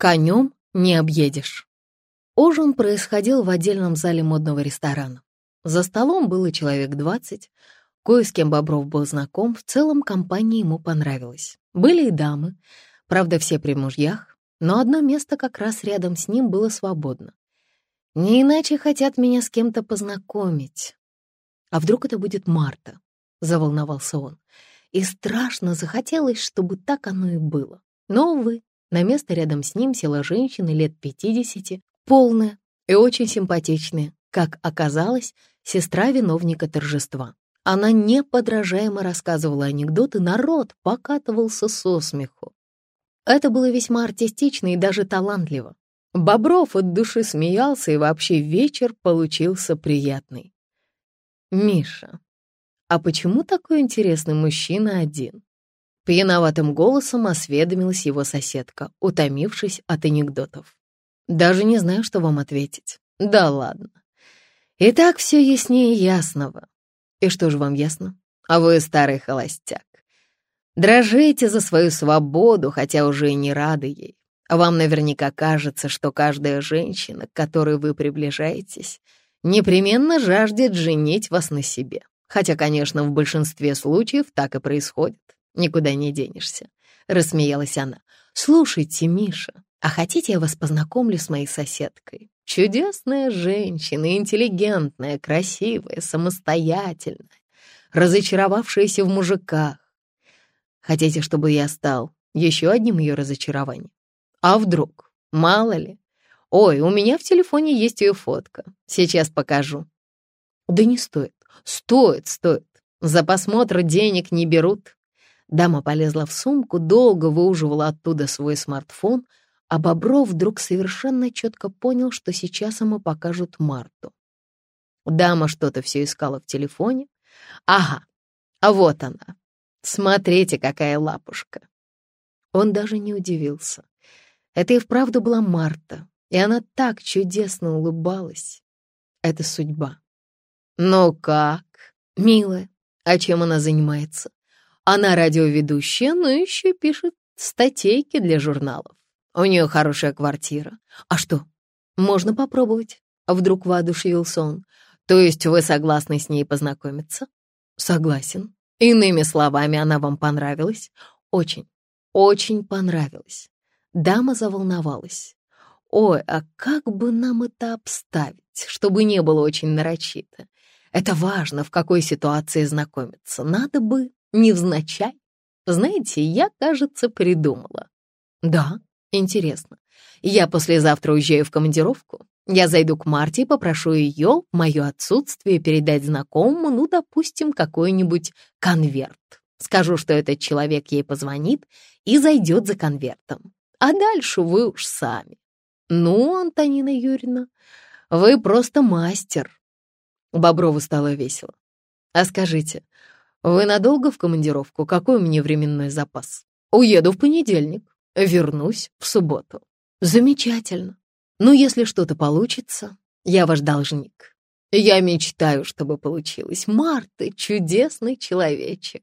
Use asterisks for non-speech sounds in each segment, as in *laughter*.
Конем не объедешь. Ужин происходил в отдельном зале модного ресторана. За столом было человек двадцать. Кое с кем Бобров был знаком, в целом компания ему понравилась. Были и дамы, правда, все при мужьях, но одно место как раз рядом с ним было свободно. Не иначе хотят меня с кем-то познакомить. А вдруг это будет Марта? Заволновался он. И страшно захотелось, чтобы так оно и было. Но, увы, на место рядом с ним села женщина лет пятидесяти, полная и очень симпатичная, как оказалось, сестра виновника торжества. Она неподражаемо рассказывала анекдоты, народ покатывался со смеху. Это было весьма артистично и даже талантливо. Бобров от души смеялся, и вообще вечер получился приятный. «Миша, а почему такой интересный мужчина один?» Пьяноватым голосом осведомилась его соседка, утомившись от анекдотов. «Даже не знаю, что вам ответить. Да ладно. И так все яснее ясного. И что же вам ясно? А вы старый холостяк. Дрожите за свою свободу, хотя уже и не рады ей. Вам наверняка кажется, что каждая женщина, к которой вы приближаетесь, непременно жаждет женить вас на себе. Хотя, конечно, в большинстве случаев так и происходит. Никуда не денешься. Рассмеялась она. Слушайте, Миша, а хотите, я вас познакомлю с моей соседкой? Чудесная женщина, интеллигентная, красивая, самостоятельная, разочаровавшаяся в мужиках. Хотите, чтобы я стал еще одним ее разочарованием? А вдруг? Мало ли. Ой, у меня в телефоне есть ее фотка. Сейчас покажу. Да не стоит. Стоит, стоит. За просмотр денег не берут. Дама полезла в сумку, долго выуживала оттуда свой смартфон, а Бобров вдруг совершенно четко понял, что сейчас ему покажут Марту. Дама что-то все искала в телефоне. Ага, а вот она. Смотрите, какая лапушка. Он даже не удивился. Это и вправду была Марта, и она так чудесно улыбалась. Это судьба. Но как? Милая, а чем она занимается? Она радиоведущая, но еще пишет статейки для журналов. У нее хорошая квартира. А что, можно попробовать? Вдруг воодушевился он. То есть вы согласны с ней познакомиться? Согласен. Иными словами, она вам понравилась? Очень, очень понравилась. Дама заволновалась. Ой, а как бы нам это обставить, чтобы не было очень нарочито? Это важно, в какой ситуации знакомиться. Надо бы невзначай. Знаете, я, кажется, придумала. Да, Интересно, я послезавтра уезжаю в командировку. Я зайду к Марте и попрошу ее в мое отсутствие передать знакомому, ну, допустим, какой-нибудь конверт. Скажу, что этот человек ей позвонит и зайдет за конвертом. А дальше вы уж сами. Ну, Антонина Юрьевна, вы просто мастер. Боброву стало весело. А скажите, вы надолго в командировку? Какой у меня временной запас? Уеду в понедельник. Вернусь в субботу. Замечательно. Ну, если что-то получится, я ваш должник. Я мечтаю, чтобы получилось. Марта — чудесный человечек.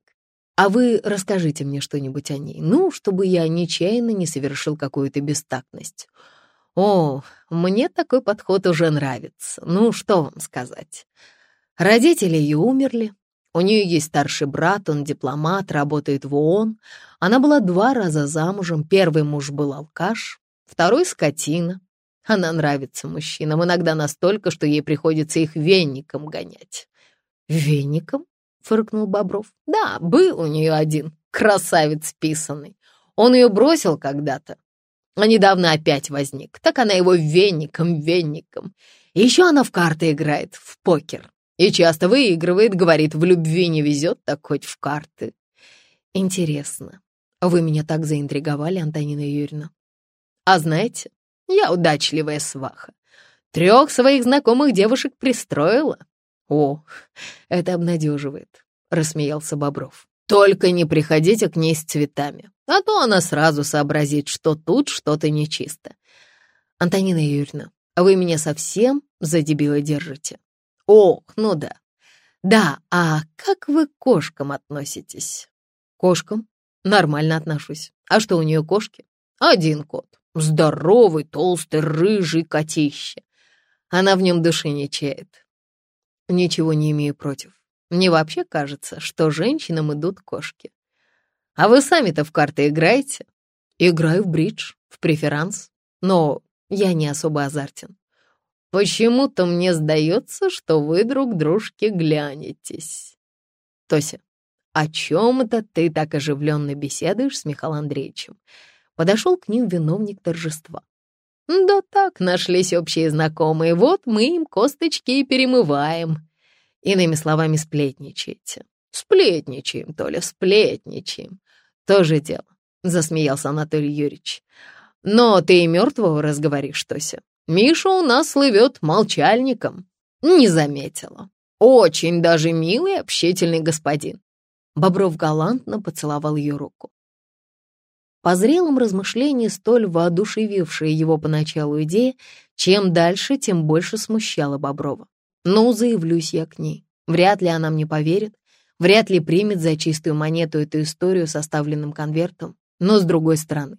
А вы расскажите мне что-нибудь о ней, ну, чтобы я нечаянно не совершил какую-то бестактность. О, мне такой подход уже нравится. Ну, что вам сказать. Родители ее умерли, у нее есть старший брат, он дипломат, работает в ООН. Она была два раза замужем. Первый муж был алкаш, второй — скотина. Она нравится мужчинам, иногда настолько, что ей приходится их веником гонять. «Веником?» — фыркнул Бобров. «Да, был у нее один, красавец писанный. Он ее бросил когда-то, а недавно опять возник. Так она его веником, веником. Еще она в карты играет, в покер. И часто выигрывает, говорит, в любви не везет, так хоть в карты. Интересно, вы меня так заинтриговали, Антонина Юрьевна. А знаете, я удачливая сваха. Трех своих знакомых девушек пристроила. О, это обнадеживает, рассмеялся Бобров. Только не приходите к ней с цветами, а то она сразу сообразит, что тут что-то нечисто. Антонина Юрьевна, вы меня совсем за дебила держите. Ох, ну да. Да, а как вы к кошкам относитесь? Кошкам? Нормально отношусь. А что у нее кошки? Один кот. Здоровый, толстый, рыжий котище. Она в нем души не чает. Ничего не имею против. Мне вообще кажется, что женщинам идут кошки. А вы сами-то в карты играете? Играю в бридж, в преферанс, но я не особо азартен. Почему-то мне сдается, что вы друг дружке глянетесь. Тося, о чем это ты так оживленно беседуешь с Михаилом Андреевичем? Подошел к ним виновник торжества. Да так, нашлись общие знакомые, вот мы им косточки и перемываем. Иными словами, сплетничаете. Сплетничаем, Толя, сплетничаем. Тоже дело, засмеялся Анатолий Юрьевич. Но ты и мертвого разговоришь, Тося. Миша у нас слывет молчальником. Не заметила. Очень даже милый общительный господин. Бобров галантно поцеловал ее руку. По зрелым размышлениям, столь воодушевившая его поначалу идея, чем дальше, тем больше смущала Боброва. Ну, заявлюсь я к ней. Вряд ли она мне поверит, вряд ли примет за чистую монету эту историю с оставленным конвертом. Но, с другой стороны,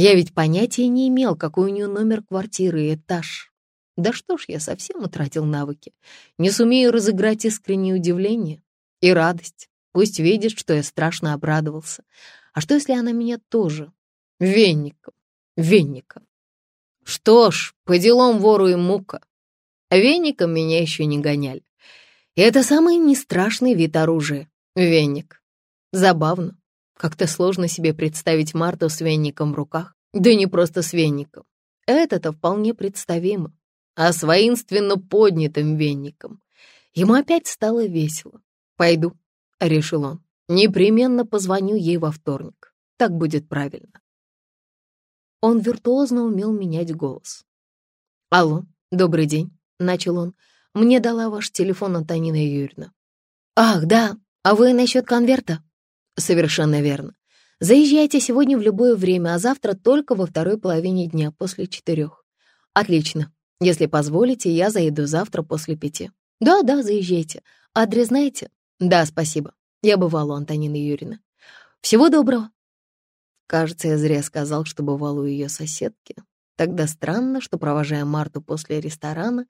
я ведь понятия не имел, какой у нее номер квартиры и этаж. Да что ж, я совсем утратил навыки. Не сумею разыграть искреннее удивление и радость. Пусть видит, что я страшно обрадовался. А что, если она меня тоже? Венником. Венником. Что ж, по делам вору и мука. Веником меня еще не гоняли. И это самый нестрашный вид оружия — веник. Забавно. Как-то сложно себе представить Марту с веником в руках. Да не просто с веником. Это-то вполне представимо. А с воинственно поднятым веником. Ему опять стало весело. «Пойду», — решил он. «Непременно позвоню ей во вторник. Так будет правильно». Он виртуозно умел менять голос. «Алло, добрый день», — начал он. «Мне дала ваш телефон Антонина Юрьевна». «Ах, да, а вы насчет конверта?» Совершенно верно. Заезжайте сегодня в любое время, а завтра только во второй половине дня, после четырех. Отлично. Если позволите, я заеду завтра после пяти. Да, да, заезжайте. Адрес знаете? Да, спасибо. Я бывала у Антонины Юрьевны. Всего доброго. Кажется, я зря сказал, что бывал у ее соседки. Тогда странно, что, провожая Марту после ресторана,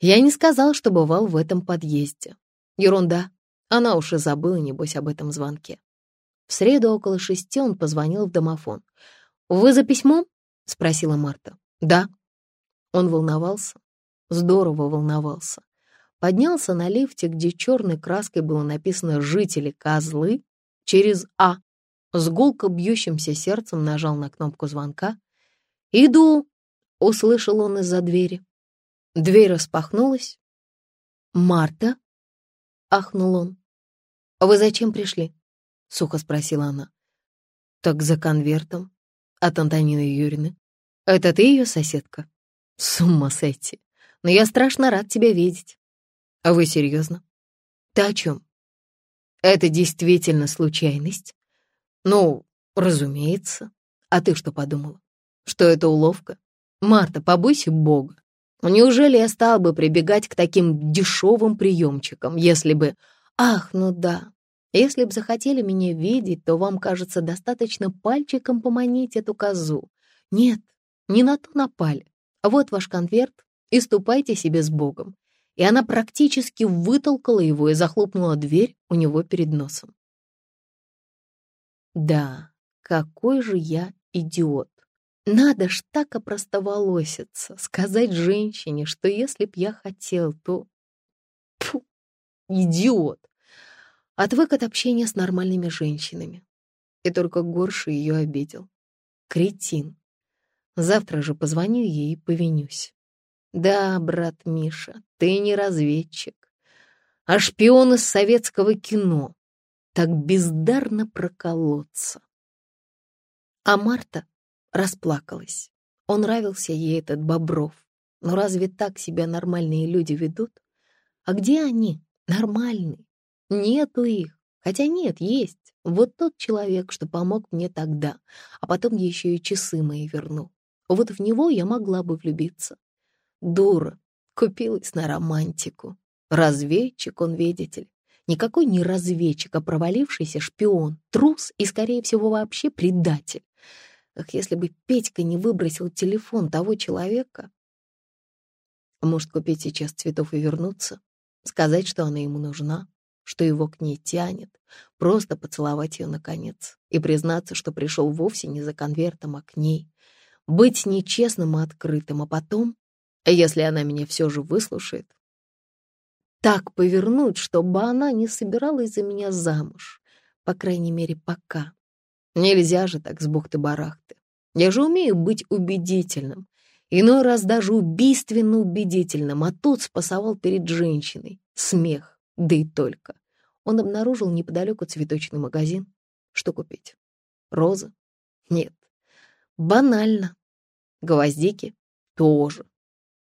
я не сказал, что бывал в этом подъезде. Ерунда. Она уж и забыла, небось, об этом звонке. В среду около шести он позвонил в домофон. «Вы за письмом?» — спросила Марта. «Да». Он волновался, здорово волновался. Поднялся на лифте, где черной краской было написано «Жители козлы» через «А». С гулко бьющимся сердцем нажал на кнопку звонка. «Иду!» — услышал он из-за двери. Дверь распахнулась. «Марта?» — ахнул он. «Вы зачем пришли?» — сухо спросила она. «Так за конвертом. От Антонины Юрьевны. Это ты ее соседка?» «С ума сойти. Но я страшно рад тебя видеть». «А вы серьезно?» «Ты о чем?» «Это действительно случайность?» «Ну, разумеется. А ты что подумала? Что это уловка? Марта, побойся Бога. Неужели я стал бы прибегать к таким дешевым приемчикам, если бы... Ах, ну да, если б захотели меня видеть, то вам, кажется, достаточно пальчиком поманить эту козу. Нет, не на то напали. Вот ваш конверт, и ступайте себе с Богом. И она практически вытолкала его и захлопнула дверь у него перед носом. Да, какой же я идиот. Надо ж так опростоволоситься, сказать женщине, что если б я хотел, то... Фу, идиот отвык от общения с нормальными женщинами. И только горше ее обидел. Кретин. Завтра же позвоню ей и повинюсь. Да, брат Миша, ты не разведчик, а шпион из советского кино. Так бездарно проколоться. А Марта расплакалась. Он нравился ей, этот Бобров. Но разве так себя нормальные люди ведут? А где они, нормальные? Нету их. Хотя нет, есть. Вот тот человек, что помог мне тогда, а потом еще и часы мои вернул. Вот в него я могла бы влюбиться. Дура, купилась на романтику. Разведчик он, видите ли. Никакой не разведчик, а провалившийся шпион, трус и, скорее всего, вообще предатель. Ах, если бы Петька не выбросил телефон того человека. Может, купить сейчас цветов и вернуться, сказать, что она ему нужна, что его к ней тянет, просто поцеловать ее наконец и признаться, что пришел вовсе не за конвертом, а к ней, быть нечестным и открытым, а потом, если она меня все же выслушает, так повернуть, чтобы она не собиралась за меня замуж, по крайней мере, пока. Нельзя же так с бухты-барахты. Я же умею быть убедительным, иной раз даже убийственно убедительным, а тут спасовал перед женщиной. Смех, да и только. Он обнаружил неподалеку цветочный магазин. Что купить? Розы? Нет. Банально. Гвоздики? Тоже.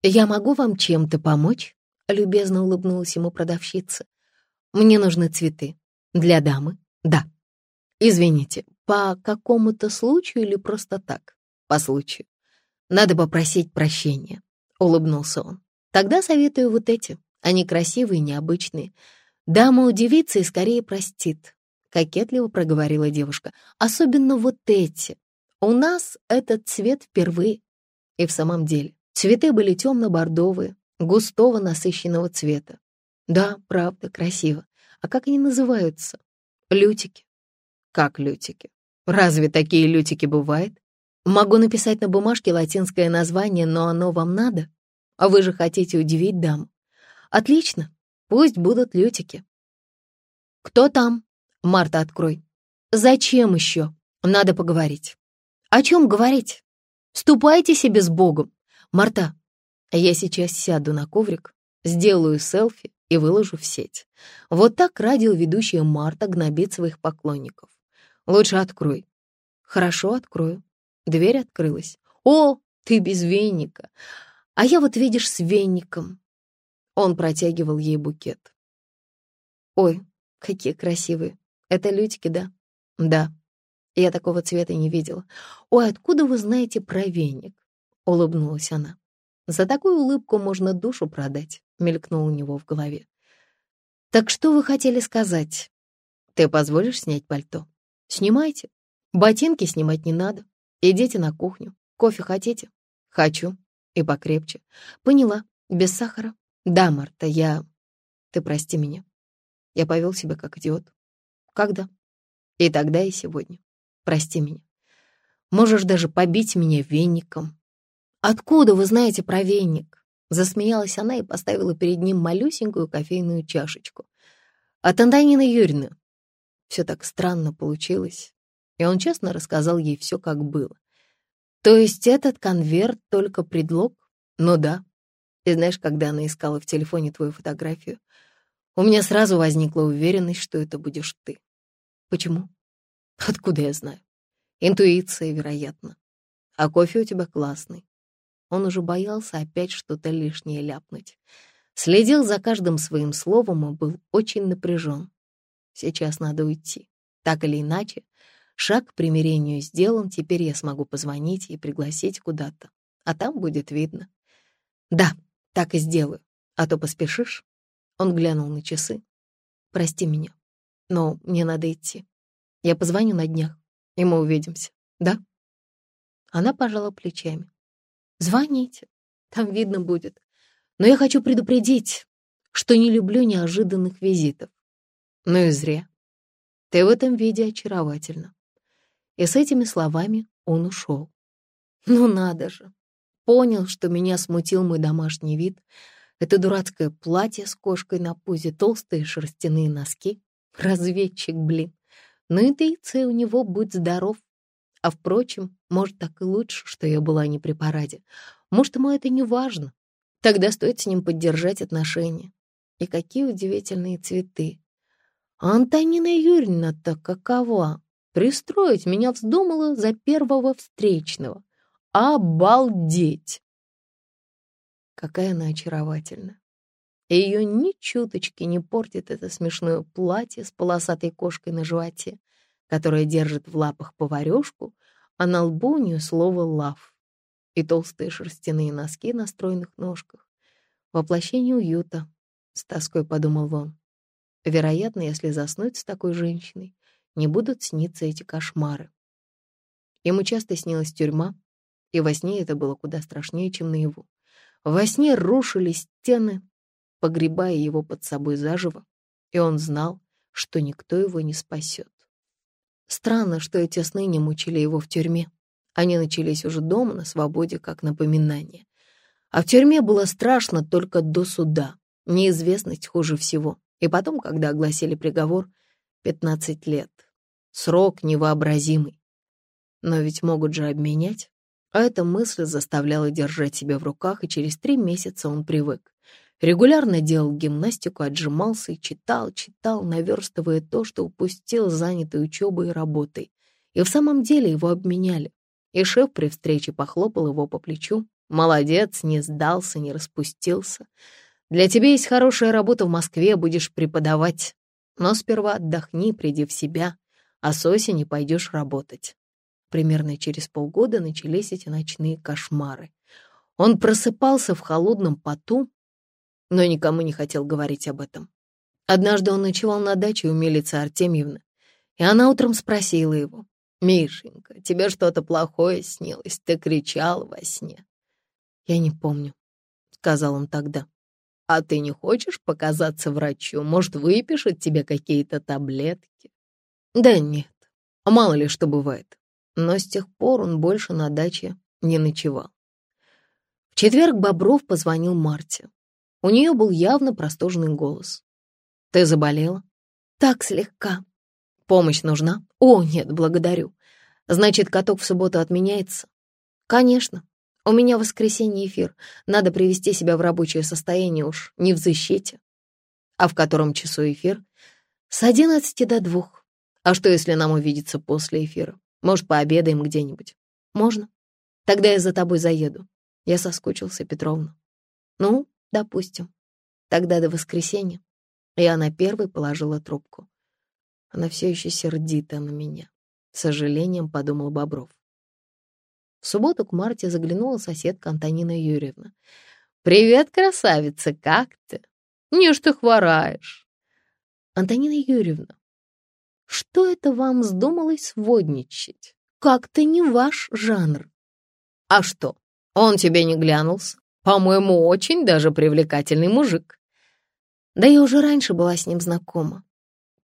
«Я могу вам чем-то помочь?» — любезно улыбнулась ему продавщица. «Мне нужны цветы. Для дамы? Да. Извините, по какому-то случаю или просто так? По случаю. Надо попросить прощения», — улыбнулся он. «Тогда советую вот эти. Они красивые, необычные. Дама удивится и скорее простит», — кокетливо проговорила девушка. «Особенно вот эти. У нас этот цвет впервые. И в самом деле, цветы были темно-бордовые, густого насыщенного цвета. Да, правда, красиво. А как они называются? Лютики. Как лютики? Разве такие лютики бывают? Могу написать на бумажке латинское название, но оно вам надо? А вы же хотите удивить даму. Отлично, пусть будут лютики. Кто там? Марта, открой. Зачем еще? Надо поговорить. О чем говорить? Ступайте себе с Богом. Марта, я сейчас сяду на коврик, сделаю селфи и выложу в сеть. Вот так радиоведущая Марта гнобит своих поклонников. Лучше открой. Хорошо, открою. Дверь открылась. О, ты без веника. А я вот, видишь, с веником. Он протягивал ей букет. Ой, какие красивые. Это лютики, да? Да. Я такого цвета не видела. Ой, откуда вы знаете про веник? Улыбнулась она. За такую улыбку можно душу продать, мелькнул у него в голове. Так что вы хотели сказать? Ты позволишь снять пальто? Снимайте. Ботинки снимать не надо. Идите на кухню. Кофе хотите? Хочу. И покрепче. Поняла. Без сахара? Да, Марта, я... Ты прости меня. Я повел себя как идиот. Когда? И тогда, и сегодня. Прости меня. Можешь даже побить меня веником, «Откуда вы знаете про веник?» Засмеялась она и поставила перед ним малюсенькую кофейную чашечку. «От Антонины Юрьевны». Все так странно получилось, и он честно рассказал ей все, как было. То есть этот конверт только предлог? Ну да. И знаешь, когда она искала в телефоне твою фотографию, у меня сразу возникла уверенность, что это будешь ты. Почему? Откуда я знаю? Интуиция, вероятно. А кофе у тебя классный. Он уже боялся опять что-то лишнее ляпнуть. Следил за каждым своим словом и был очень напряжен. Сейчас надо уйти. Так или иначе, шаг к примирению сделан, теперь я смогу позвонить и пригласить куда-то. А там будет видно. Да, так и сделаю. А то поспешишь? Он глянул на часы. Прости меня, но мне надо идти. Я позвоню на днях, и мы увидимся, да? Она пожала плечами. Звоните, там видно будет. Но я хочу предупредить, что не люблю неожиданных визитов. Ну и зря. Ты в этом виде очаровательна. И с этими словами он ушел. Ну надо же. Понял, что меня смутил мой домашний вид. Это дурацкое платье с кошкой на пузе, толстые шерстяные носки. Разведчик, блин. Ну интуиция у него, будь здоров. А впрочем, может, так и лучше, что я была не при параде. Может, ему это не важно. Тогда стоит с ним поддержать отношения. И какие удивительные цветы. Антонина Юрьевна-то какова? Пристроить меня вздумала за первого встречного. Обалдеть! Какая она очаровательна. Ее ни чуточки не портит это смешное платье с полосатой кошкой на животе которая держит в лапах поварёшку, а на лбу у нее слово «лав» и толстые шерстяные носки на стройных ножках. Воплощение уюта, с тоской подумал он. Вероятно, если заснуть с такой женщиной, не будут сниться эти кошмары. Ему часто снилась тюрьма, и во сне это было куда страшнее, чем наяву. Во сне рушились стены, погребая его под собой заживо, и он знал, что никто его не спасет. Странно, что эти сны не мучили его в тюрьме. Они начались уже дома, на свободе, как напоминание. А в тюрьме было страшно только до суда. Неизвестность хуже всего. И потом, когда огласили приговор, 15 лет. Срок невообразимый. Но ведь могут же обменять. А эта мысль заставляла держать себя в руках, и через три месяца он привык. Регулярно делал гимнастику, отжимался и читал, читал, наверстывая то, что упустил, занятый учебой и работой. И в самом деле его обменяли. И шеф при встрече похлопал его по плечу. «Молодец, не сдался, не распустился. Для тебя есть хорошая работа в Москве, будешь преподавать. Но сперва отдохни, приди в себя, а с осени пойдешь работать». Примерно через полгода начались эти ночные кошмары. Он просыпался в холодном поту, но никому не хотел говорить об этом. Однажды он ночевал на даче у милицы Артемьевны, и она утром спросила его, «Мишенька, тебе что-то плохое снилось? Ты кричал во сне?» «Я не помню», — сказал он тогда. «А ты не хочешь показаться врачу? Может, выпишет тебе какие-то таблетки?» «Да нет, мало ли что бывает». Но с тех пор он больше на даче не ночевал. В четверг Бобров позвонил Марте. У нее был явно простуженный голос. «Ты заболела?» «Так слегка». «Помощь нужна?» «О, нет, благодарю. Значит, каток в субботу отменяется?» «Конечно. У меня воскресенье эфир. Надо привести себя в рабочее состояние уж, не в защите». «А в котором часу эфир?» «С одиннадцати до двух. А что, если нам увидеться после эфира? Может, пообедаем где-нибудь?» «Можно. Тогда я за тобой заеду. Я соскучился, Петровна». «Ну, Допустим. Тогда до воскресенья. И она первой положила трубку. Она все еще сердита на меня. С сожалением подумал Бобров. В субботу к Марте заглянула соседка Антонина Юрьевна. «Привет, красавица, как ты? Не что хвораешь?» «Антонина Юрьевна, что это вам вздумалось сводничать? Как-то не ваш жанр». «А что, он тебе не глянулся? По-моему, очень даже привлекательный мужик. Да я уже раньше была с ним знакома.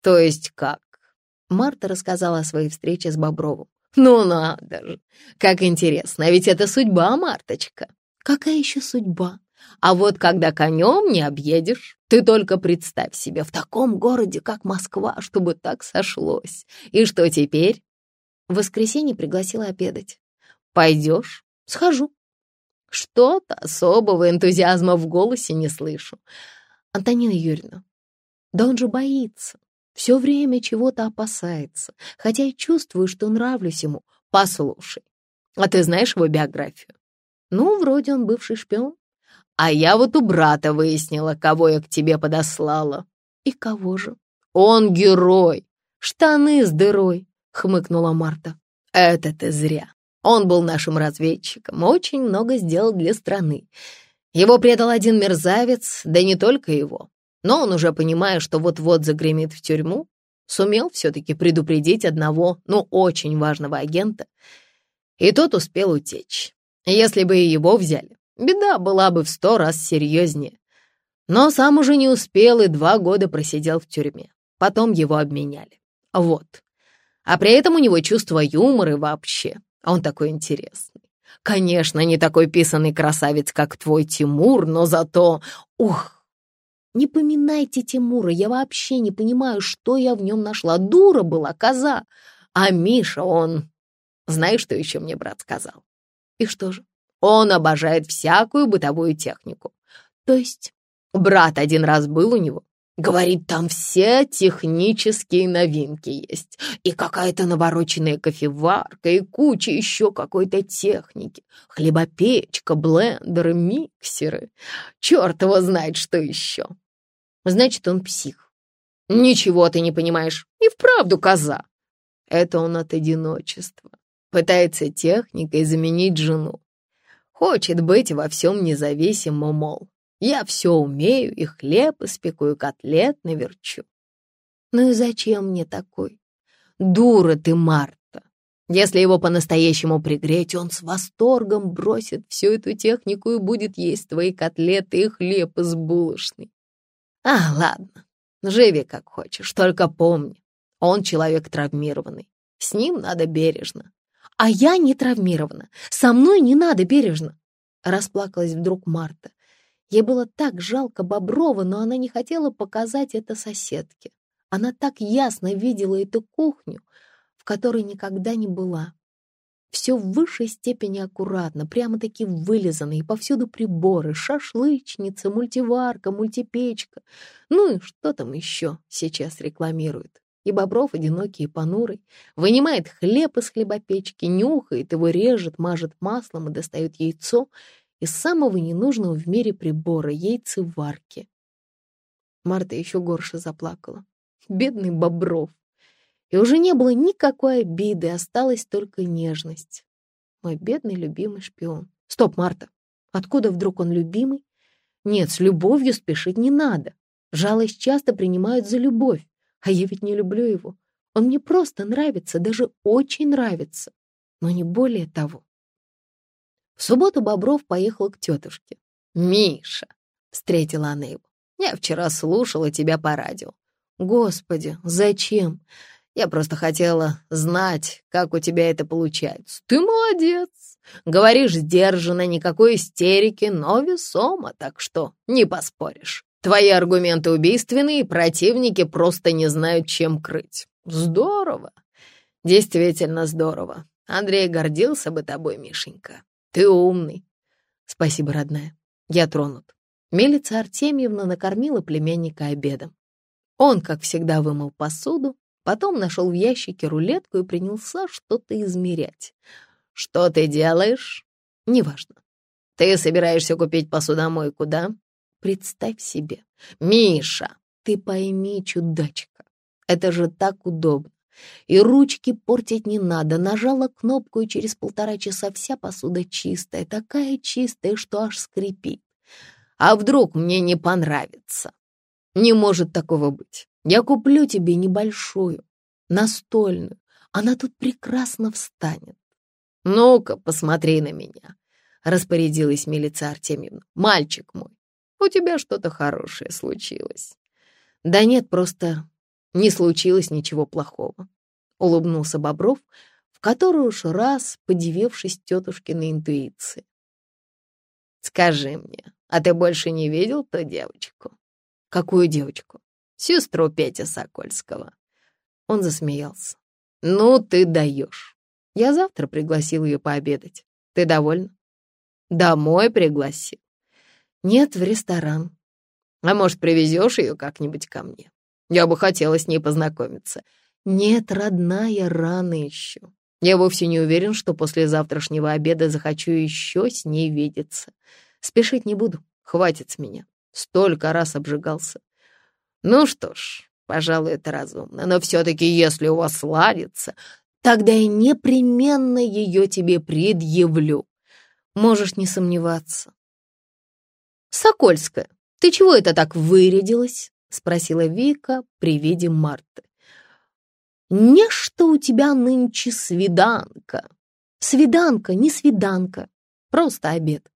То есть как? Марта рассказала о своей встрече с Бобровым. Ну надо же, как интересно, а ведь это судьба, Марточка. Какая еще судьба? А вот когда конем не объедешь, ты только представь себе в таком городе, как Москва, чтобы так сошлось. И что теперь? В воскресенье пригласила обедать. Пойдешь? Схожу. Что-то особого энтузиазма в голосе не слышу. Антонина Юрьевна, да он же боится. Все время чего-то опасается, хотя и чувствую, что нравлюсь ему. Послушай, а ты знаешь его биографию? Ну, вроде он бывший шпион. А я вот у брата выяснила, кого я к тебе подослала. И кого же? Он герой. Штаны с дырой, хмыкнула Марта. Это ты зря. Он был нашим разведчиком, очень много сделал для страны. Его предал один мерзавец, да не только его. Но он уже, понимая, что вот-вот загремит в тюрьму, сумел все-таки предупредить одного, ну, очень важного агента, и тот успел утечь. Если бы и его взяли, беда была бы в сто раз серьезнее. Но сам уже не успел и два года просидел в тюрьме. Потом его обменяли. Вот. А при этом у него чувство юмора вообще. А он такой интересный. Конечно, не такой писанный красавец, как твой Тимур, но зато... Ух! Не поминайте Тимура, я вообще не понимаю, что я в нем нашла. Дура была, коза. А Миша, он... Знаешь, что еще мне брат сказал? И что же? Он обожает всякую бытовую технику. То есть брат один раз был у него, Говорит, там все технические новинки есть. И какая-то навороченная кофеварка, и куча еще какой-то техники. Хлебопечка, блендеры, миксеры. Черт его знает, что еще. Значит, он псих. Ничего ты не понимаешь. И вправду коза. Это он от одиночества. Пытается техникой заменить жену. Хочет быть во всем независимым, мол. Я все умею, и хлеб испеку, и котлет наверчу. Ну и зачем мне такой? Дура ты, Марта. Если его по-настоящему пригреть, он с восторгом бросит всю эту технику и будет есть твои котлеты и хлеб из булочной. А, ладно, живи как хочешь, только помни, он человек травмированный. С ним надо бережно. А я не травмирована. Со мной не надо бережно. Расплакалась вдруг Марта. Ей было так жалко Боброва, но она не хотела показать это соседке. Она так ясно видела эту кухню, в которой никогда не была. Все в высшей степени аккуратно, прямо-таки вылизано, и повсюду приборы, шашлычница, мультиварка, мультипечка. Ну и что там еще сейчас рекламируют? И Бобров, одинокий и понурый, вынимает хлеб из хлебопечки, нюхает его, режет, мажет маслом и достает яйцо из самого ненужного в мире прибора — яйцеварки. Марта еще горше заплакала. Бедный Бобров. И уже не было никакой обиды, осталась только нежность. Мой бедный любимый шпион. Стоп, Марта, откуда вдруг он любимый? Нет, с любовью спешить не надо. Жалость часто принимают за любовь, а я ведь не люблю его. Он мне просто нравится, даже очень нравится, но не более того. В субботу Бобров поехал к тетушке. «Миша!» — встретила она его. «Я вчера слушала тебя по радио». «Господи, зачем? Я просто хотела знать, как у тебя это получается. Ты молодец. Говоришь сдержанно, никакой истерики, но весомо, так что не поспоришь. Твои аргументы убийственные, противники просто не знают, чем крыть. Здорово. Действительно здорово. Андрей гордился бы тобой, Мишенька. Ты умный. Спасибо, родная. Я тронут. Милица Артемьевна накормила племянника обедом. Он, как всегда, вымыл посуду, Потом нашел в ящике рулетку и принялся что-то измерять. «Что ты делаешь?» «Неважно. Ты собираешься купить посудомойку, да?» «Представь себе. Миша, ты пойми, чудачка, это же так удобно. И ручки портить не надо. Нажала кнопку, и через полтора часа вся посуда чистая, такая чистая, что аж скрипит. А вдруг мне не понравится? Не может такого быть. Я куплю тебе небольшую, настольную. Она тут прекрасно встанет. Ну-ка, посмотри на меня, — распорядилась милица Артемьевна. Мальчик мой, у тебя что-то хорошее случилось. Да нет, просто не случилось ничего плохого, — улыбнулся Бобров, в который уж раз подивившись тетушкиной интуиции. Скажи мне, а ты больше не видел ту девочку? Какую девочку? сестру Петя Сокольского. Он засмеялся. «Ну, ты даешь. Я завтра пригласил ее пообедать. Ты довольна?» «Домой пригласил?» «Нет, в ресторан. А может, привезешь ее как-нибудь ко мне? Я бы хотела с ней познакомиться». «Нет, родная, рано еще. Я вовсе не уверен, что после завтрашнего обеда захочу еще с ней видеться. Спешить не буду, хватит с меня. Столько раз обжигался. Ну что ж, пожалуй, это разумно. Но все-таки, если у вас ладится, тогда я непременно ее тебе предъявлю. Можешь не сомневаться. Сокольская, ты чего это так вырядилась? Спросила Вика при виде Марты. Нечто у тебя нынче свиданка. Свиданка, не свиданка, просто обед.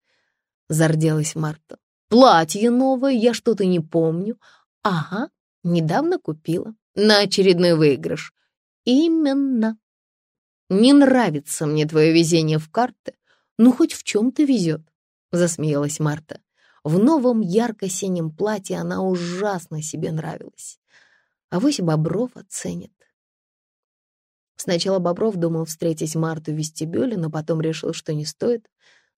Зарделась Марта. Платье новое, я что-то не помню, Ага, недавно купила. На очередной выигрыш. Именно. Не нравится мне твое везение в карты, ну хоть в чем-то везет, засмеялась Марта. В новом ярко-синем платье она ужасно себе нравилась. А вось Бобров оценит. Сначала Бобров думал встретить Марту в вестибюле, но потом решил, что не стоит.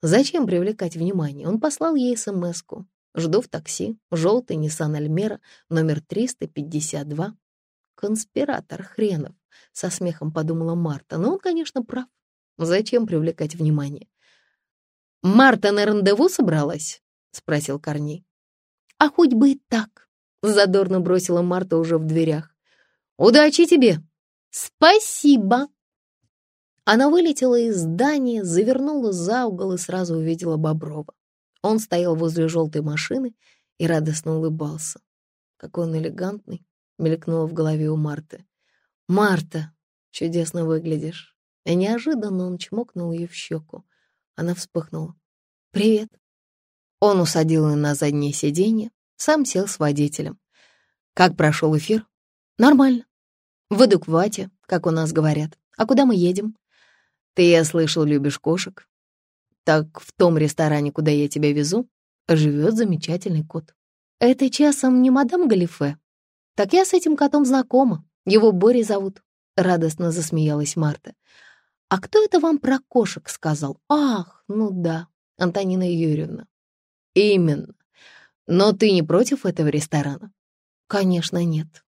Зачем привлекать внимание? Он послал ей смс-ку. Жду в такси. Желтый Nissan Альмера, номер 352. Конспиратор хренов, со смехом подумала Марта. Но он, конечно, прав. Зачем привлекать внимание? «Марта на рандеву собралась?» — спросил Корней. «А хоть бы и так», — задорно бросила Марта уже в дверях. «Удачи тебе!» «Спасибо!» Она вылетела из здания, завернула за угол и сразу увидела Боброва. Он стоял возле желтой машины и радостно улыбался. Какой он элегантный, мелькнуло в голове у Марты. «Марта, чудесно выглядишь. И неожиданно он чмокнул ее в щеку. Она вспыхнула. «Привет». Он усадил на заднее сиденье, сам сел с водителем. «Как прошел эфир?» «Нормально. В адеквате, как у нас говорят. А куда мы едем?» «Ты, я слышал, любишь кошек. Так в том ресторане, куда я тебя везу, живет замечательный кот. Это часом не мадам Галифе? Так я с этим котом знакома. Его Бори зовут. Радостно засмеялась Марта. А кто это вам про кошек сказал? Ах, ну да, Антонина Юрьевна. Именно. Но ты не против этого ресторана? Конечно, нет.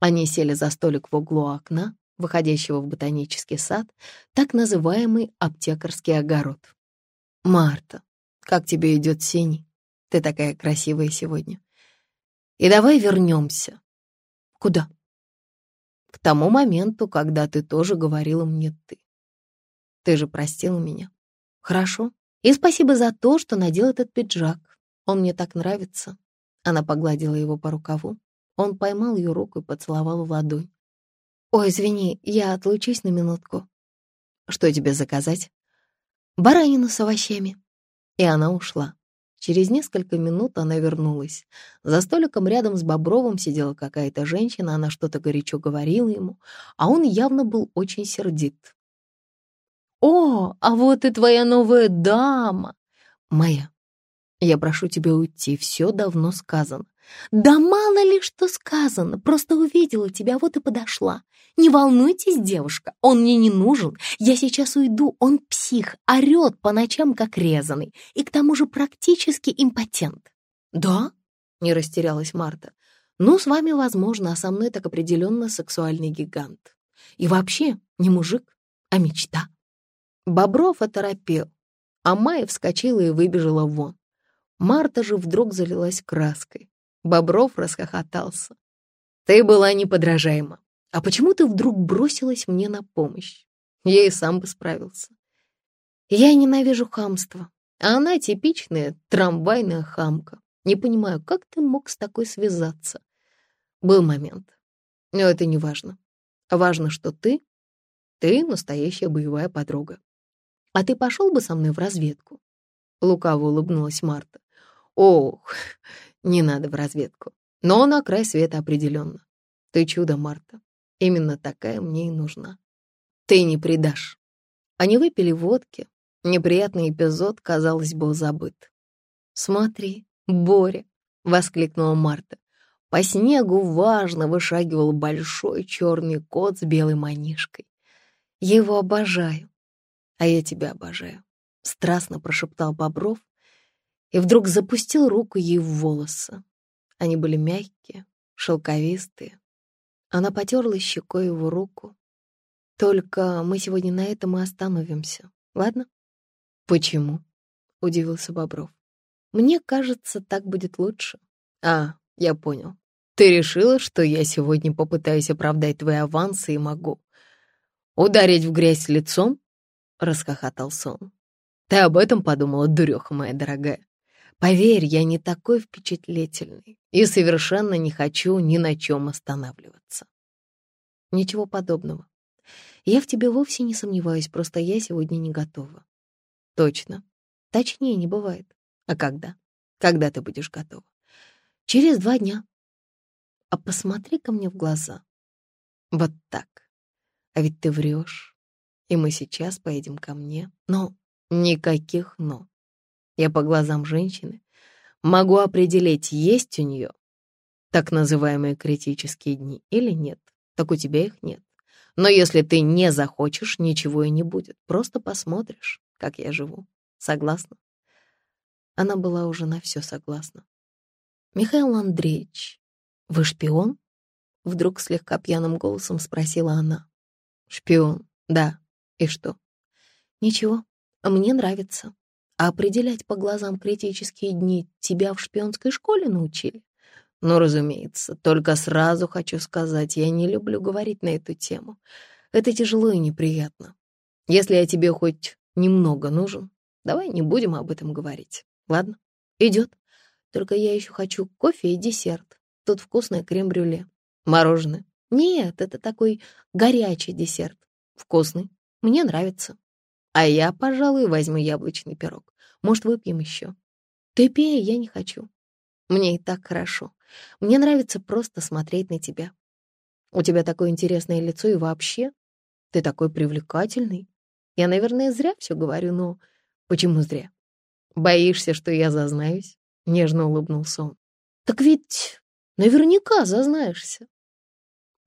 Они сели за столик в углу окна, выходящего в ботанический сад, так называемый аптекарский огород. «Марта, как тебе идет синий? Ты такая красивая сегодня. И давай вернемся. Куда? К тому моменту, когда ты тоже говорила мне «ты». Ты же простила меня. Хорошо. И спасибо за то, что надел этот пиджак. Он мне так нравится. Она погладила его по рукаву. Он поймал ее руку и поцеловал в ладонь. «Ой, извини, я отлучусь на минутку». «Что тебе заказать?» «Баранину с овощами». И она ушла. Через несколько минут она вернулась. За столиком рядом с Бобровым сидела какая-то женщина, она что-то горячо говорила ему, а он явно был очень сердит. «О, а вот и твоя новая дама!» «Моя, я прошу тебя уйти, все давно сказано. «Да мало ли что сказано, просто увидела тебя, вот и подошла. Не волнуйтесь, девушка, он мне не нужен. Я сейчас уйду, он псих, орет по ночам, как резанный, и к тому же практически импотент». «Да?» — не растерялась Марта. «Ну, с вами возможно, а со мной так определенно сексуальный гигант. И вообще не мужик, а мечта». Бобров оторопел, а Майя вскочила и выбежала вон. Марта же вдруг залилась краской. Бобров расхохотался. «Ты была неподражаема. А почему ты вдруг бросилась мне на помощь? Я и сам бы справился. Я ненавижу хамство, а она типичная трамвайная хамка. Не понимаю, как ты мог с такой связаться? Был момент. Но это не важно. Важно, что ты... Ты настоящая боевая подруга. А ты пошел бы со мной в разведку?» Лукаво улыбнулась Марта. «Ох, *laughs* не надо в разведку. Но на край света определенно. Ты чудо, Марта. Именно такая мне и нужна. Ты не предашь. Они выпили водки. Неприятный эпизод, казалось, был забыт. «Смотри, Боря!» — воскликнула Марта. По снегу важно вышагивал большой черный кот с белой манишкой. «Я его обожаю, а я тебя обожаю», — страстно прошептал Бобров, и вдруг запустил руку ей в волосы. Они были мягкие, шелковистые. Она потерла щекой его руку. «Только мы сегодня на этом и остановимся, ладно?» «Почему?» — удивился Бобров. «Мне кажется, так будет лучше». «А, я понял. Ты решила, что я сегодня попытаюсь оправдать твои авансы и могу ударить в грязь лицом?» — расхохотался он. «Ты об этом подумала, дуреха моя дорогая?» Поверь, я не такой впечатлительный и совершенно не хочу ни на чем останавливаться. Ничего подобного. Я в тебе вовсе не сомневаюсь, просто я сегодня не готова. Точно. Точнее не бывает. А когда? Когда ты будешь готова? Через два дня. А посмотри ко мне в глаза. Вот так. А ведь ты врешь. И мы сейчас поедем ко мне. Но никаких «но». Я по глазам женщины могу определить, есть у нее так называемые критические дни или нет. Так у тебя их нет. Но если ты не захочешь, ничего и не будет. Просто посмотришь, как я живу. Согласна? Она была уже на все согласна. «Михаил Андреевич, вы шпион?» Вдруг слегка пьяным голосом спросила она. «Шпион, да. И что?» «Ничего, мне нравится. А определять по глазам критические дни тебя в шпионской школе научили? Ну, разумеется, только сразу хочу сказать, я не люблю говорить на эту тему. Это тяжело и неприятно. Если я тебе хоть немного нужен, давай не будем об этом говорить. Ладно? Идет. Только я еще хочу кофе и десерт. Тут вкусное крем-брюле. Мороженое. Нет, это такой горячий десерт. Вкусный. Мне нравится. А я, пожалуй, возьму яблочный пирог. Может, выпьем еще? Ты пей, я не хочу. Мне и так хорошо. Мне нравится просто смотреть на тебя. У тебя такое интересное лицо и вообще ты такой привлекательный. Я, наверное, зря все говорю, но почему зря? Боишься, что я зазнаюсь? Нежно улыбнулся он. Так ведь наверняка зазнаешься.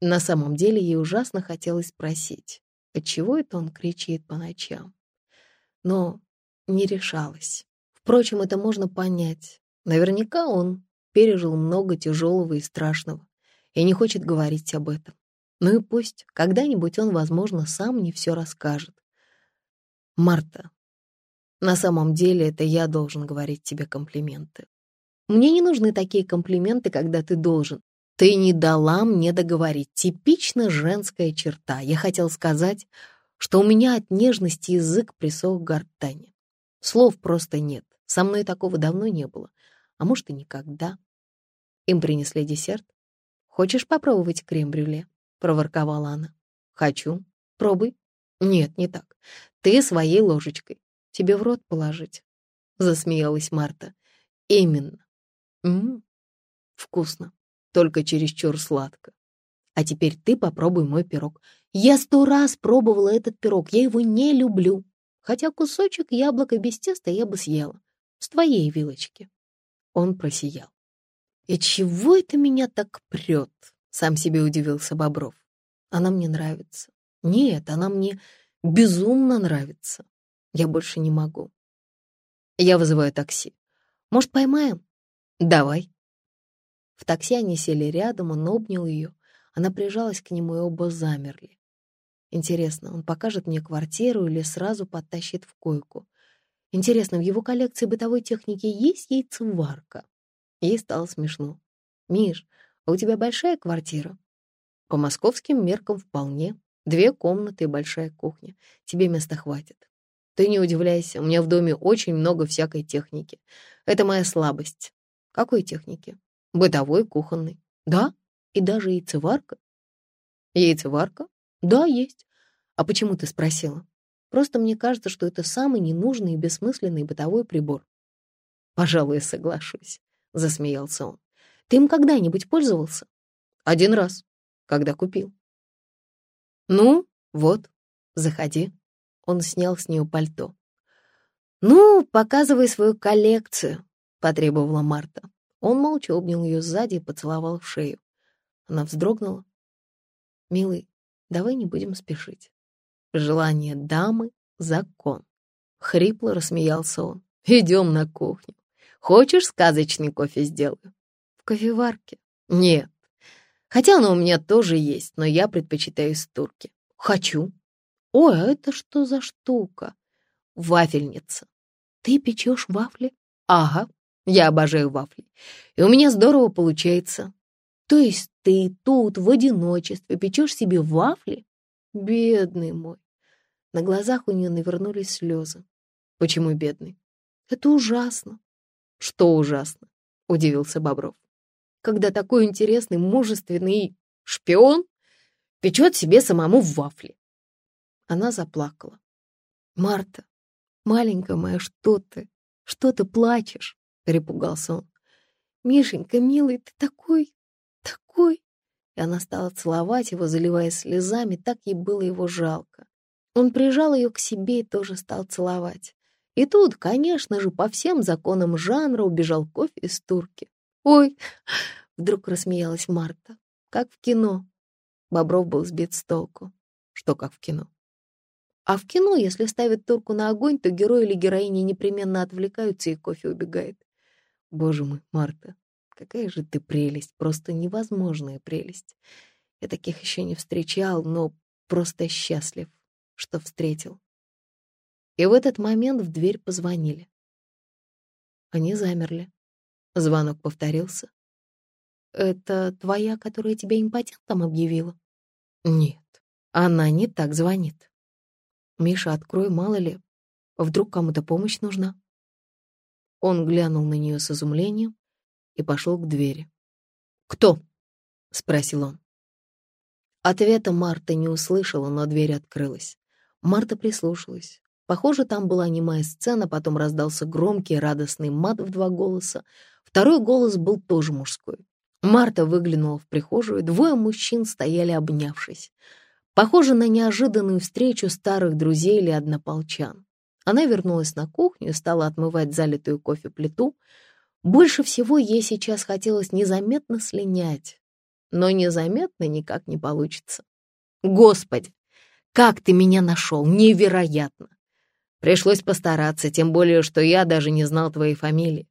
На самом деле ей ужасно хотелось спросить, отчего это он кричит по ночам. Но не решалась. Впрочем, это можно понять. Наверняка он пережил много тяжелого и страшного и не хочет говорить об этом. Ну и пусть, когда-нибудь он, возможно, сам мне все расскажет. Марта, на самом деле это я должен говорить тебе комплименты. Мне не нужны такие комплименты, когда ты должен. Ты не дала мне договорить. Типично женская черта. Я хотел сказать, что у меня от нежности язык присох к гортани. Слов просто нет. Со мной такого давно не было. А может, и никогда. Им принесли десерт. Хочешь попробовать крем-брюле? — проворковала она. «Хочу. Пробуй». «Нет, не так. Ты своей ложечкой. Тебе в рот положить», — засмеялась Марта. «Именно. М -м, вкусно, только чересчур сладко. А теперь ты попробуй мой пирог. Я сто раз пробовала этот пирог, я его не люблю. Хотя кусочек яблока без теста я бы съела. С твоей вилочки». Он просиял. «И чего это меня так прет?» Сам себе удивился Бобров. Она мне нравится. Нет, она мне безумно нравится. Я больше не могу. Я вызываю такси. Может, поймаем? Давай. В такси они сели рядом, он обнял ее. Она прижалась к нему, и оба замерли. Интересно, он покажет мне квартиру или сразу подтащит в койку? Интересно, в его коллекции бытовой техники есть яйцеварка? Ей стало смешно. «Миш, а у тебя большая квартира? По московским меркам вполне. Две комнаты и большая кухня. Тебе места хватит. Ты не удивляйся, у меня в доме очень много всякой техники. Это моя слабость. Какой техники? Бытовой, кухонной. Да, и даже яйцеварка. Яйцеварка? Да, есть. А почему ты спросила? Просто мне кажется, что это самый ненужный и бессмысленный бытовой прибор. Пожалуй, соглашусь, засмеялся он. Ты им когда-нибудь пользовался? Один раз, когда купил. Ну, вот, заходи. Он снял с нее пальто. Ну, показывай свою коллекцию, потребовала Марта. Он молча обнял ее сзади и поцеловал в шею. Она вздрогнула. «Милый, давай не будем спешить. Желание дамы — закон». Хрипло рассмеялся он. «Идем на кухню. Хочешь, сказочный кофе сделаю?» кофеварке? Нет. Хотя она у меня тоже есть, но я предпочитаю из турки. Хочу. Ой, а это что за штука? Вафельница. Ты печешь вафли? Ага, я обожаю вафли. И у меня здорово получается. То есть ты тут в одиночестве печешь себе вафли? Бедный мой. На глазах у нее навернулись слезы. Почему бедный? Это ужасно. Что ужасно? Удивился Бобров когда такой интересный, мужественный шпион печет себе самому вафли. Она заплакала. «Марта, маленькая моя, что ты? Что ты плачешь?» — перепугался он. «Мишенька, милый, ты такой, такой...» И она стала целовать его, заливая слезами, так ей было его жалко. Он прижал ее к себе и тоже стал целовать. И тут, конечно же, по всем законам жанра убежал кофе из турки. «Ой!» — вдруг рассмеялась Марта. «Как в кино». Бобров был сбит с толку. «Что как в кино?» А в кино, если ставят турку на огонь, то герой или героиня непременно отвлекаются, и кофе убегает. Боже мой, Марта, какая же ты прелесть, просто невозможная прелесть. Я таких еще не встречал, но просто счастлив, что встретил. И в этот момент в дверь позвонили. Они замерли. Звонок повторился. «Это твоя, которая тебя импотентом объявила?» «Нет, она не так звонит». «Миша, открой, мало ли, вдруг кому-то помощь нужна?» Он глянул на нее с изумлением и пошел к двери. «Кто?» — спросил он. Ответа Марта не услышала, но дверь открылась. Марта прислушалась. Похоже, там была немая сцена, потом раздался громкий радостный мат в два голоса. Второй голос был тоже мужской. Марта выглянула в прихожую, двое мужчин стояли обнявшись. Похоже на неожиданную встречу старых друзей или однополчан. Она вернулась на кухню и стала отмывать залитую кофе плиту. Больше всего ей сейчас хотелось незаметно слинять, но незаметно никак не получится. «Господи, как ты меня нашел! Невероятно! Пришлось постараться, тем более, что я даже не знал твоей фамилии.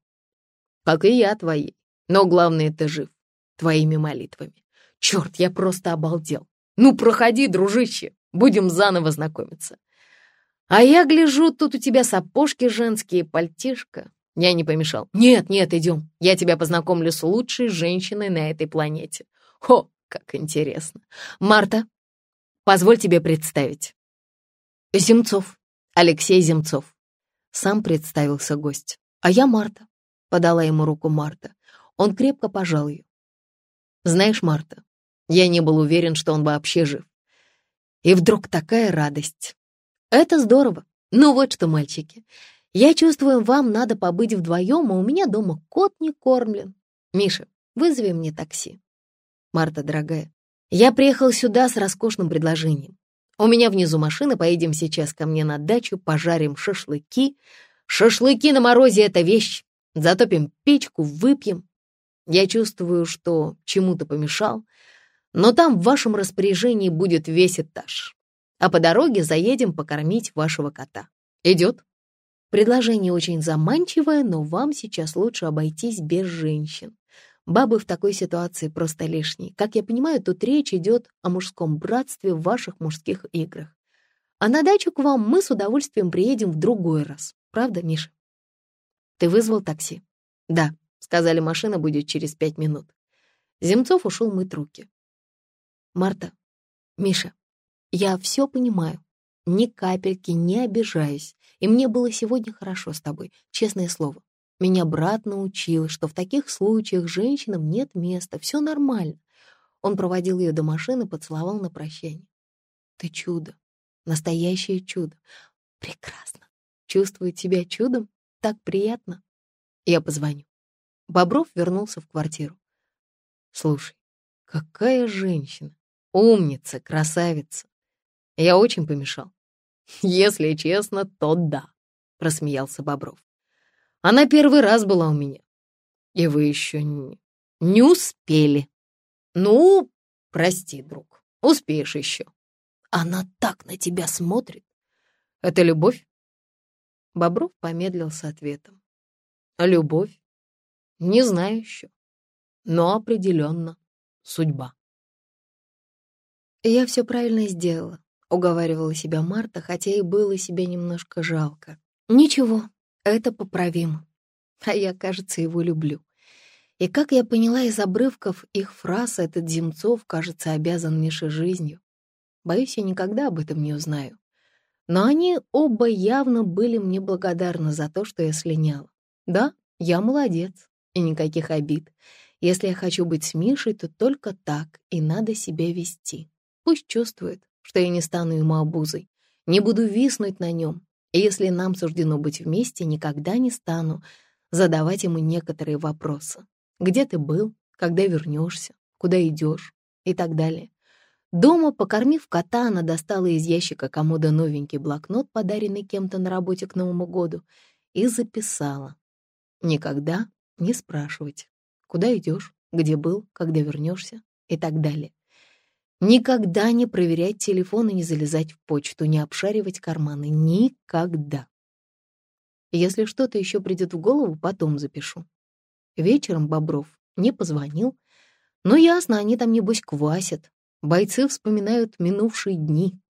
Как и я твоей. Но главное, ты жив. Твоими молитвами. Черт, я просто обалдел. Ну, проходи, дружище, будем заново знакомиться. А я гляжу, тут у тебя сапожки женские, пальтишко. Я не помешал. Нет, нет, идем. Я тебя познакомлю с лучшей женщиной на этой планете. О, как интересно. Марта, позволь тебе представить. Земцов. Алексей Земцов. Сам представился гость. А я Марта. Подала ему руку Марта. Он крепко пожал ее. Знаешь, Марта, я не был уверен, что он вообще жив. И вдруг такая радость. Это здорово. Ну вот что, мальчики, я чувствую, вам надо побыть вдвоем, а у меня дома кот не кормлен. Миша, вызови мне такси. Марта, дорогая, я приехал сюда с роскошным предложением. У меня внизу машина, поедем сейчас ко мне на дачу, пожарим шашлыки. Шашлыки на морозе — это вещь. Затопим печку, выпьем. Я чувствую, что чему-то помешал, но там в вашем распоряжении будет весь этаж. А по дороге заедем покормить вашего кота. Идет? Предложение очень заманчивое, но вам сейчас лучше обойтись без женщин. Бабы в такой ситуации просто лишние. Как я понимаю, тут речь идет о мужском братстве в ваших мужских играх. А на дачу к вам мы с удовольствием приедем в другой раз. Правда, Миша? Ты вызвал такси? Да, сказали, машина будет через пять минут. Земцов ушел мыть руки. Марта, Миша, я все понимаю. Ни капельки не обижаюсь. И мне было сегодня хорошо с тобой, честное слово. Меня брат научил, что в таких случаях женщинам нет места, все нормально. Он проводил ее до машины, поцеловал на прощание. Ты чудо, настоящее чудо. Прекрасно. Чувствует себя чудом? Так приятно. Я позвоню. Бобров вернулся в квартиру. Слушай, какая женщина. Умница, красавица. Я очень помешал. *laughs* Если честно, то да, просмеялся Бобров. Она первый раз была у меня. И вы еще не, не успели. Ну, прости, друг, успеешь еще. Она так на тебя смотрит. Это любовь? Бобров помедлил с ответом. Любовь? Не знаю еще. Но определенно судьба. Я все правильно сделала, уговаривала себя Марта, хотя и было себе немножко жалко. Ничего, это поправимо. А я, кажется, его люблю. И как я поняла из обрывков их фраз, этот Земцов, кажется, обязан Мише жизнью. Боюсь, я никогда об этом не узнаю. Но они оба явно были мне благодарны за то, что я слиняла. Да, я молодец, и никаких обид. Если я хочу быть с Мишей, то только так и надо себя вести. Пусть чувствует, что я не стану ему обузой, не буду виснуть на нем, и если нам суждено быть вместе, никогда не стану задавать ему некоторые вопросы. Где ты был? Когда вернешься? Куда идешь? И так далее. Дома, покормив кота, она достала из ящика комода новенький блокнот, подаренный кем-то на работе к Новому году, и записала. Никогда не спрашивать, куда идешь, где был, когда вернешься и так далее. Никогда не проверять телефон и не залезать в почту, не обшаривать карманы. Никогда. Если что-то еще придет в голову, потом запишу. Вечером Бобров не позвонил, но ясно, они там, небось, квасят. Бойцы вспоминают минувшие дни.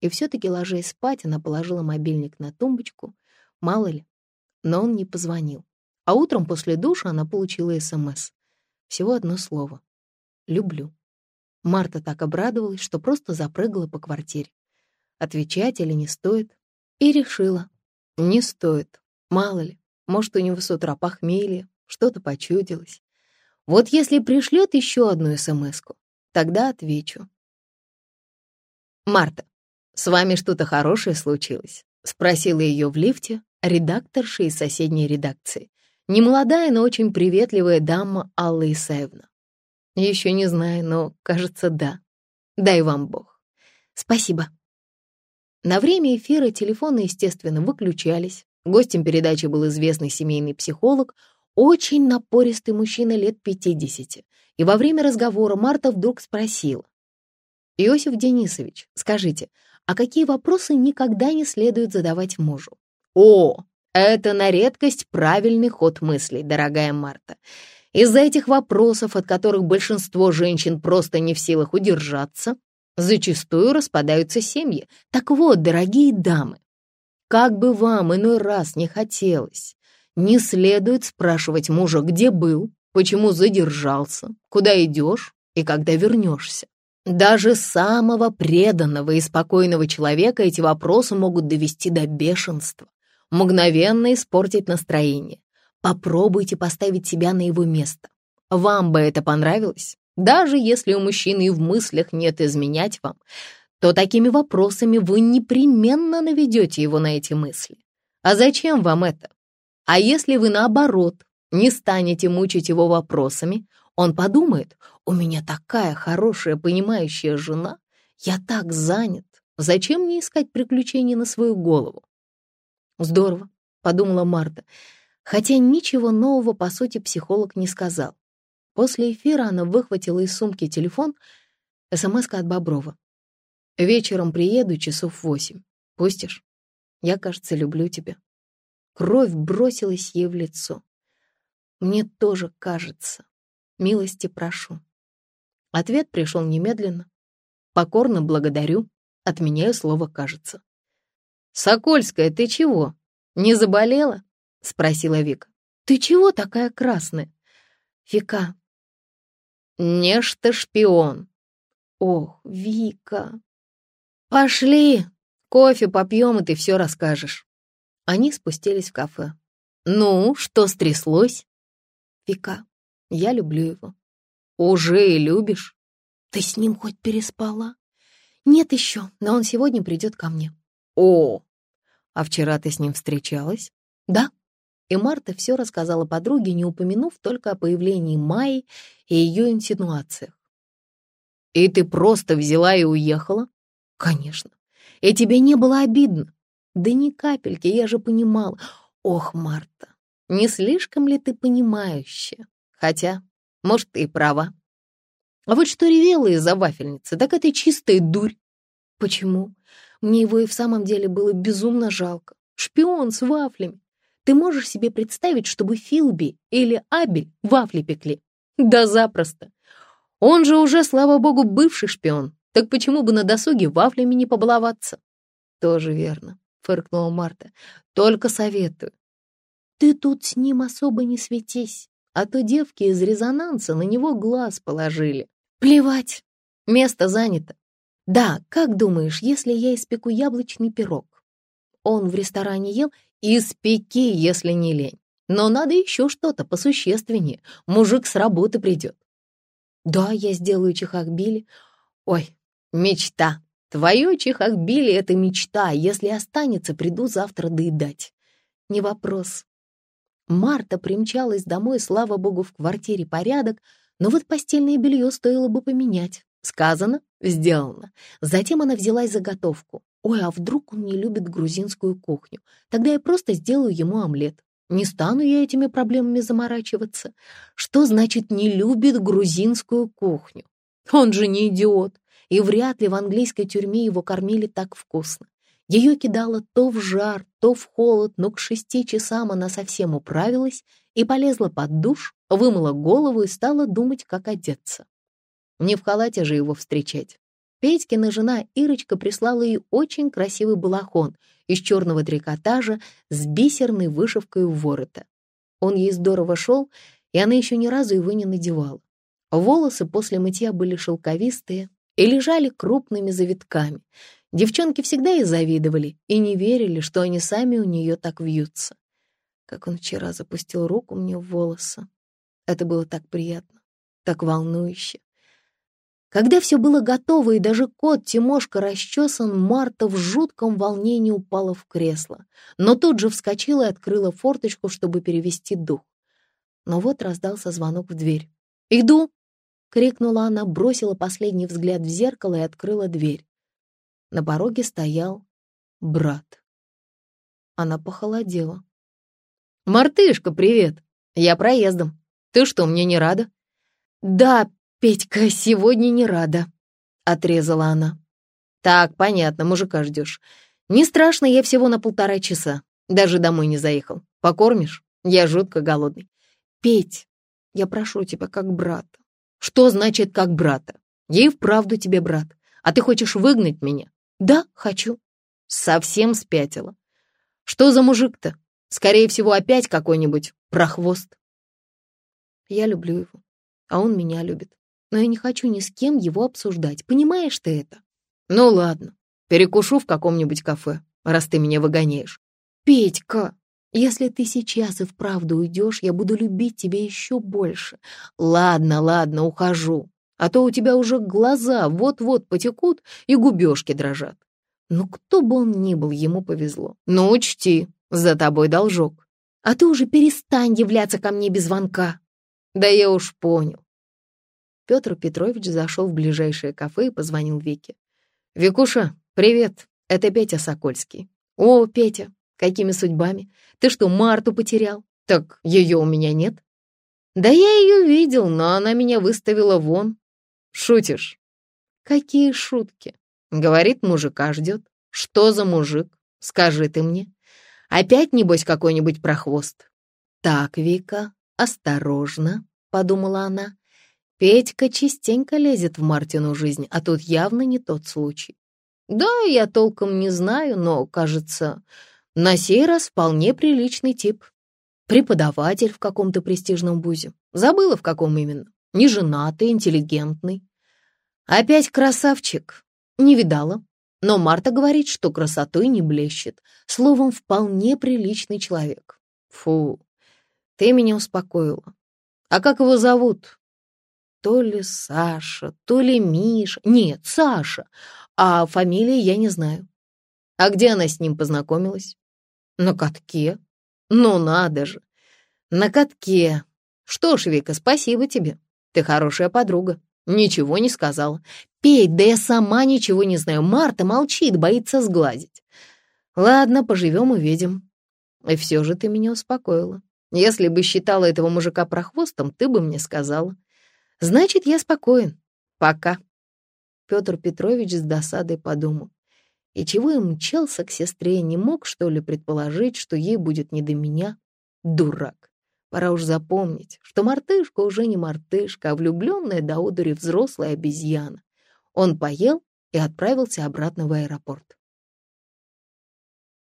И все-таки, ложась спать, она положила мобильник на тумбочку. Мало ли. Но он не позвонил. А утром после душа она получила СМС. Всего одно слово. «Люблю». Марта так обрадовалась, что просто запрыгала по квартире. Отвечать или не стоит? И решила. Не стоит. Мало ли, может, у него с утра похмелье, что-то почудилось. Вот если пришлет еще одну смс тогда отвечу. «Марта, с вами что-то хорошее случилось?» — спросила ее в лифте редакторша из соседней редакции. Немолодая, но очень приветливая дама Алла Исаевна. Еще не знаю, но, кажется, да. Дай вам Бог. Спасибо. На время эфира телефоны, естественно, выключались. Гостем передачи был известный семейный психолог, очень напористый мужчина лет 50. И во время разговора Марта вдруг спросила. «Иосиф Денисович, скажите, а какие вопросы никогда не следует задавать мужу?» «О, это на редкость правильный ход мыслей, дорогая Марта. Из-за этих вопросов, от которых большинство женщин просто не в силах удержаться, зачастую распадаются семьи. Так вот, дорогие дамы, как бы вам иной раз не хотелось, не следует спрашивать мужа, где был, почему задержался, куда идешь и когда вернешься. Даже самого преданного и спокойного человека эти вопросы могут довести до бешенства, мгновенно испортить настроение. Попробуйте поставить себя на его место. Вам бы это понравилось? Даже если у мужчины и в мыслях нет изменять вам, то такими вопросами вы непременно наведете его на эти мысли. А зачем вам это? А если вы, наоборот, не станете мучить его вопросами, он подумает, у меня такая хорошая, понимающая жена, я так занят, зачем мне искать приключений на свою голову? Здорово, подумала Марта, хотя ничего нового, по сути, психолог не сказал. После эфира она выхватила из сумки телефон, смс от Боброва. Вечером приеду часов восемь. Пустишь? Я, кажется, люблю тебя. Кровь бросилась ей в лицо. Мне тоже кажется. Милости прошу. Ответ пришел немедленно. Покорно благодарю. Отменяю слово «кажется». «Сокольская, ты чего? Не заболела?» — спросила Вика. «Ты чего такая красная?» «Вика». «Нечто шпион». «Ох, Вика». «Пошли, кофе попьем, и ты все расскажешь». Они спустились в кафе. «Ну, что стряслось?» «Вика, я люблю его». «Уже и любишь?» «Ты с ним хоть переспала?» «Нет еще, но он сегодня придет ко мне». «О, а вчера ты с ним встречалась?» «Да». И Марта все рассказала подруге, не упомянув только о появлении Майи и ее инсинуациях. «И ты просто взяла и уехала?» Конечно. И тебе не было обидно? Да ни капельки, я же понимала. Ох, Марта, не слишком ли ты понимающая? Хотя, может, ты и права. А вот что ревела из-за вафельницы, так это чистая дурь. Почему? Мне его и в самом деле было безумно жалко. Шпион с вафлями. Ты можешь себе представить, чтобы Филби или Абель вафли пекли? Да запросто. Он же уже, слава богу, бывший шпион. Так почему бы на досуге вафлями не побаловаться? Тоже верно, фыркнула Марта. Только советую. Ты тут с ним особо не светись, а то девки из резонанса на него глаз положили. Плевать, место занято. Да, как думаешь, если я испеку яблочный пирог? Он в ресторане ел, испеки, если не лень. Но надо еще что-то посущественнее. Мужик с работы придет. Да, я сделаю чехахбили. Ой, Мечта. Твое чехахбили — это мечта. Если останется, приду завтра доедать. Не вопрос. Марта примчалась домой, слава богу, в квартире порядок, но вот постельное белье стоило бы поменять. Сказано, сделано. Затем она взялась за готовку. Ой, а вдруг он не любит грузинскую кухню? Тогда я просто сделаю ему омлет. Не стану я этими проблемами заморачиваться. Что значит «не любит грузинскую кухню»? Он же не идиот и вряд ли в английской тюрьме его кормили так вкусно. Ее кидало то в жар, то в холод, но к шести часам она совсем управилась и полезла под душ, вымыла голову и стала думать, как одеться. Не в халате же его встречать. Петькина жена Ирочка прислала ей очень красивый балахон из черного трикотажа с бисерной вышивкой у ворота. Он ей здорово шел, и она еще ни разу его не надевала. Волосы после мытья были шелковистые, и лежали крупными завитками. Девчонки всегда ей завидовали и не верили, что они сами у нее так вьются. Как он вчера запустил руку мне в волосы. Это было так приятно, так волнующе. Когда все было готово и даже кот Тимошка расчесан, Марта в жутком волнении упала в кресло, но тут же вскочила и открыла форточку, чтобы перевести дух. Но вот раздался звонок в дверь. «Иду!» — крикнула она, бросила последний взгляд в зеркало и открыла дверь. На пороге стоял брат. Она похолодела. «Мартышка, привет! Я проездом. Ты что, мне не рада?» «Да, Петька, сегодня не рада», — отрезала она. «Так, понятно, мужика ждешь. Не страшно, я всего на полтора часа. Даже домой не заехал. Покормишь? Я жутко голодный. Петь, я прошу тебя как брата. Что значит как брата? Я и вправду тебе брат. А ты хочешь выгнать меня? Да, хочу. Совсем спятила. Что за мужик-то? Скорее всего, опять какой-нибудь прохвост. Я люблю его, а он меня любит. Но я не хочу ни с кем его обсуждать. Понимаешь ты это? Ну ладно, перекушу в каком-нибудь кафе, раз ты меня выгоняешь. Петька, если ты сейчас и вправду уйдешь, я буду любить тебя еще больше. Ладно, ладно, ухожу. А то у тебя уже глаза вот-вот потекут и губежки дрожат. Ну, кто бы он ни был, ему повезло. Ну, учти, за тобой должок. А ты уже перестань являться ко мне без звонка. Да я уж понял. Петр Петрович зашел в ближайшее кафе и позвонил Вике. «Викуша, привет, это Петя Сокольский». «О, Петя, какими судьбами? Ты что, Марту потерял? Так ее у меня нет?» «Да я ее видел, но она меня выставила вон». «Шутишь?» «Какие шутки?» Говорит, мужика ждет. Что за мужик? Скажи ты мне. Опять, небось, какой-нибудь прохвост? Так, Вика, осторожно, подумала она. Петька частенько лезет в Мартину жизнь, а тут явно не тот случай. Да, я толком не знаю, но, кажется, на сей раз вполне приличный тип. Преподаватель в каком-то престижном вузе. Забыла, в каком именно. Неженатый, интеллигентный. Опять красавчик. Не видала, но Марта говорит, что красотой не блещет. Словом, вполне приличный человек. Фу, ты меня успокоила. А как его зовут? То ли Саша, то ли Миша. Нет, Саша. А фамилии я не знаю. А где она с ним познакомилась? На катке. Ну, надо же. На катке. Что ж, Вика, спасибо тебе. Ты хорошая подруга. Ничего не сказала. Петь, да я сама ничего не знаю. Марта молчит, боится сглазить. Ладно, поживем увидим. И все же ты меня успокоила. Если бы считала этого мужика прохвостом, ты бы мне сказала. Значит, я спокоен. Пока. Петр Петрович с досадой подумал. И чего я мчался к сестре, не мог, что ли, предположить, что ей будет не до меня? Дурак. Пора уж запомнить, что мартышка уже не мартышка, а влюбленная до одури взрослая обезьяна. Он поел и отправился обратно в аэропорт.